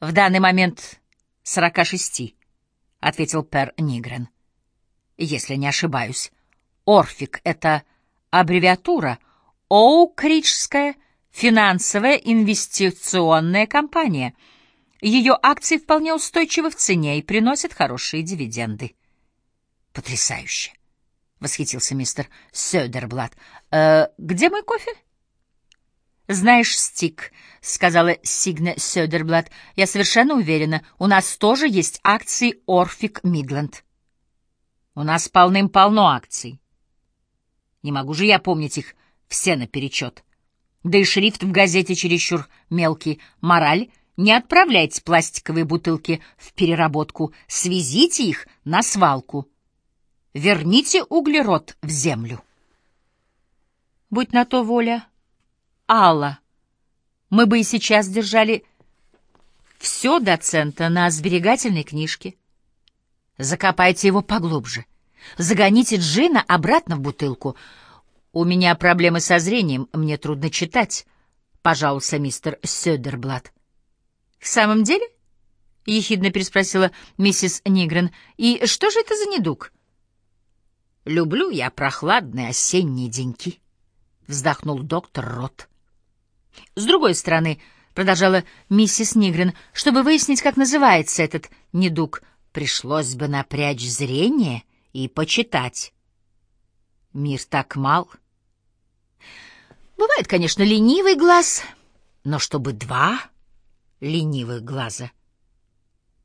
В данный момент сорока шести, — ответил Пер Нигрен. Если не ошибаюсь. Орфик — это аббревиатура Оукриджская финансовая инвестиционная компания. Ее акции вполне устойчивы в цене и приносят хорошие дивиденды. Потрясающе! — восхитился мистер Сёдерблат. «Э, «Где мой кофе?» «Знаешь, Стик», — сказала Сигна Сёдерблат, — «я совершенно уверена, у нас тоже есть акции Орфик Мидленд». «У нас полным-полно акций. Не могу же я помнить их все наперечет. Да и шрифт в газете чересчур мелкий. Мораль — не отправляйте пластиковые бутылки в переработку, свезите их на свалку». Верните углерод в землю. Будь на то воля, Алла, мы бы и сейчас держали все доцента на сберегательной книжке. Закопайте его поглубже. Загоните джина обратно в бутылку. У меня проблемы со зрением, мне трудно читать, — пожаловался мистер Сёдерблат. — В самом деле? — ехидно переспросила миссис Нигрен. — И что же это за недуг? — Люблю я прохладные осенние деньки, — вздохнул доктор Рот. С другой стороны, — продолжала миссис Нигрен, — чтобы выяснить, как называется этот недуг, пришлось бы напрячь зрение и почитать. Мир так мал. Бывает, конечно, ленивый глаз, но чтобы два ленивых глаза —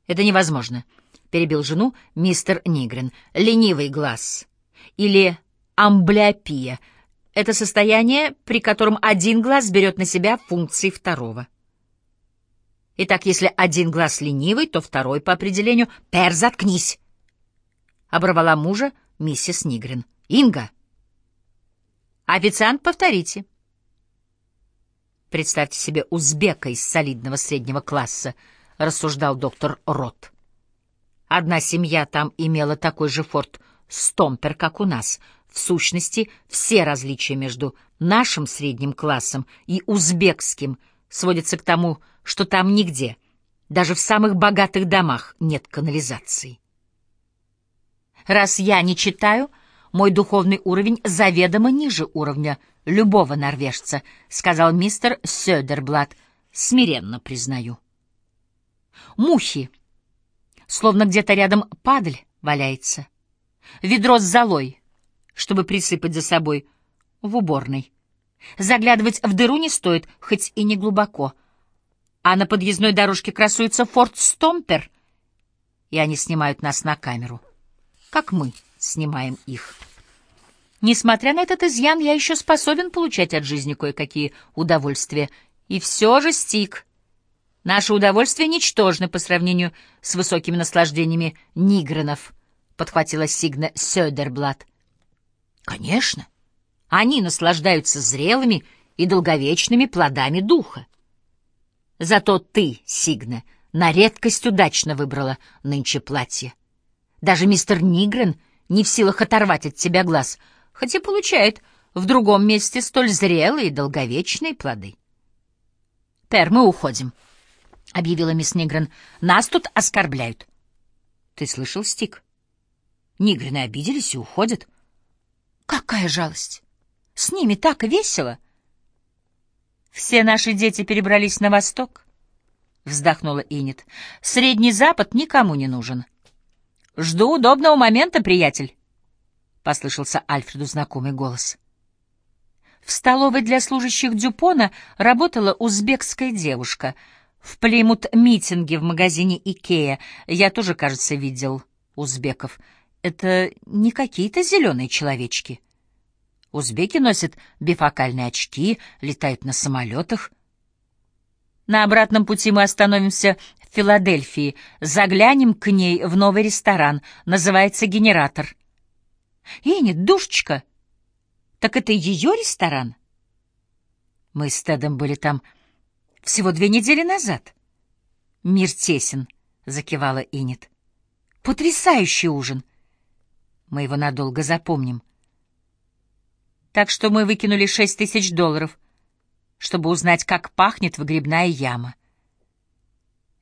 это невозможно, — перебил жену мистер Нигрен. Ленивый глаз — или амблиопия. Это состояние, при котором один глаз берет на себя функции второго. Итак, если один глаз ленивый, то второй по определению «Пер, заткнись!» Оборвала мужа миссис Нигрин. «Инга!» «Официант, повторите!» Представьте себе узбека из солидного среднего класса, рассуждал доктор Рот. Одна семья там имела такой же форт стомпер, как у нас. В сущности, все различия между нашим средним классом и узбекским сводятся к тому, что там нигде, даже в самых богатых домах, нет канализации. Раз я не читаю, мой духовный уровень заведомо ниже уровня любого норвежца, сказал мистер Сёдерблат. Смиренно признаю. Мухи, словно где-то рядом падаль валяется ведро с золой, чтобы присыпать за собой, в уборной. Заглядывать в дыру не стоит, хоть и не глубоко. А на подъездной дорожке красуется Форд Стомпер, и они снимают нас на камеру, как мы снимаем их. Несмотря на этот изъян, я еще способен получать от жизни кое-какие удовольствия. И все же, Стик, наше удовольствие ничтожны по сравнению с высокими наслаждениями нигренов —— подхватила Сигна Сёдерблат. «Конечно, они наслаждаются зрелыми и долговечными плодами духа. Зато ты, Сигна, на редкость удачно выбрала нынче платье. Даже мистер Нигрен не в силах оторвать от тебя глаз, хотя получает в другом месте столь зрелые и долговечные плоды. «Пер, мы уходим», — объявила мисс Нигрен. «Нас тут оскорбляют». «Ты слышал, Стик?» Нигрины обиделись и уходят. Какая жалость! С ними так весело! Все наши дети перебрались на восток, — вздохнула Инет. Средний Запад никому не нужен. Жду удобного момента, приятель, — послышался Альфреду знакомый голос. В столовой для служащих Дюпона работала узбекская девушка. В Плеймут-митинге в магазине Икея я тоже, кажется, видел узбеков — это не какие-то зеленые человечки. Узбеки носят бифокальные очки, летают на самолетах. На обратном пути мы остановимся в Филадельфии, заглянем к ней в новый ресторан, называется «Генератор». И душечка, так это ее ресторан? Мы с Тедом были там всего две недели назад. Мир тесен, — закивала Инет. Потрясающий ужин — мы его надолго запомним. Так что мы выкинули шесть тысяч долларов, чтобы узнать, как пахнет выгребная яма.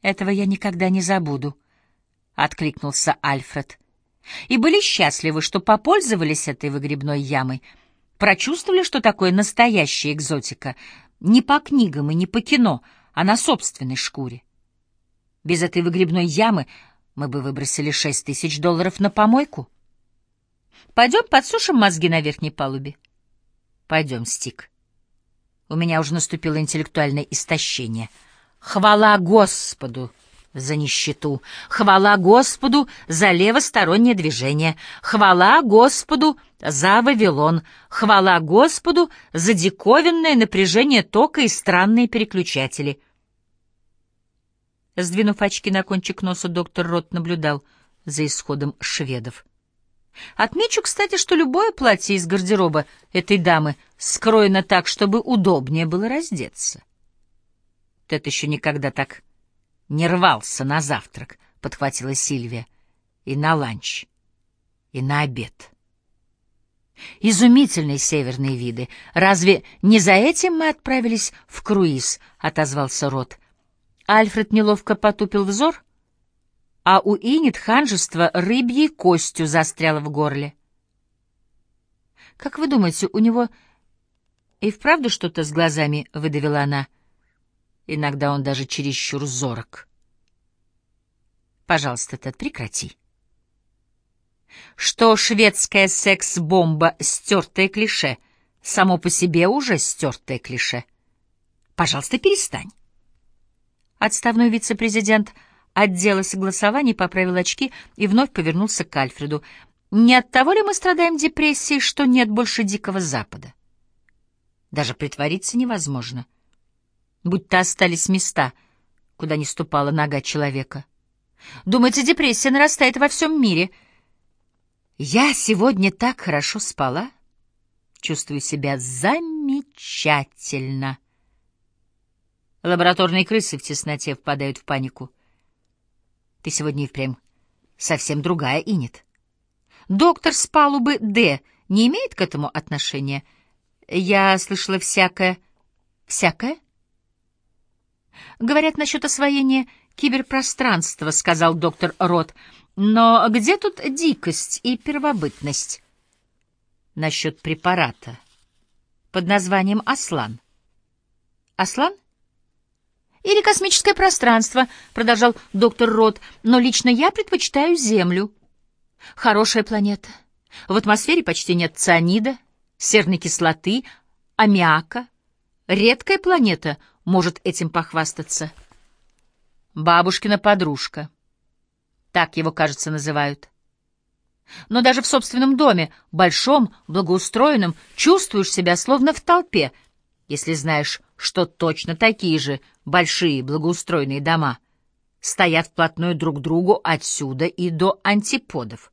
Этого я никогда не забуду, — откликнулся Альфред. И были счастливы, что попользовались этой выгребной ямой, прочувствовали, что такое настоящая экзотика, не по книгам и не по кино, а на собственной шкуре. Без этой выгребной ямы мы бы выбросили шесть тысяч долларов на помойку. Пойдем подсушим мозги на верхней палубе. Пойдем, Стик. У меня уже наступило интеллектуальное истощение. Хвала Господу за нищету. Хвала Господу за левостороннее движение. Хвала Господу за Вавилон. Хвала Господу за диковинное напряжение тока и странные переключатели. Сдвинув очки на кончик носа, доктор Рот наблюдал за исходом шведов. Отмечу, кстати, что любое платье из гардероба этой дамы скроено так, чтобы удобнее было раздеться. Тед еще никогда так не рвался на завтрак, — подхватила Сильвия, — и на ланч, и на обед. Изумительные северные виды. Разве не за этим мы отправились в круиз? — отозвался Рот. Альфред неловко потупил взор — а у Инет ханжество рыбьей костью застряло в горле. «Как вы думаете, у него и вправду что-то с глазами?» — выдавила она. «Иногда он даже чересчур зорок». «Пожалуйста, Тед, прекрати». Что шведская секс-бомба — стертое клише, само по себе уже стертое клише. Пожалуйста, перестань. Отставной вице-президент — отдела согласований, поправил очки и вновь повернулся к Альфреду. «Не от того ли мы страдаем депрессией, что нет больше Дикого Запада? Даже притвориться невозможно. Будь-то остались места, куда не ступала нога человека. Думаете, депрессия нарастает во всем мире? Я сегодня так хорошо спала, чувствую себя замечательно». Лабораторные крысы в тесноте впадают в панику. Ты сегодня и впрямь совсем другая, Инет. Доктор с палубы «Д» не имеет к этому отношения? Я слышала всякое... Всякое? Говорят насчет освоения киберпространства, сказал доктор Рот. Но где тут дикость и первобытность? Насчет препарата под названием «Аслан». «Аслан»? Или космическое пространство, продолжал доктор Рот, но лично я предпочитаю Землю. Хорошая планета. В атмосфере почти нет цианида, серной кислоты, аммиака. Редкая планета может этим похвастаться. Бабушкина подружка. Так его, кажется, называют. Но даже в собственном доме, большом, благоустроенном, чувствуешь себя словно в толпе, если знаешь, что точно такие же большие благоустроенные дома стоят вплотную друг к другу отсюда и до антиподов.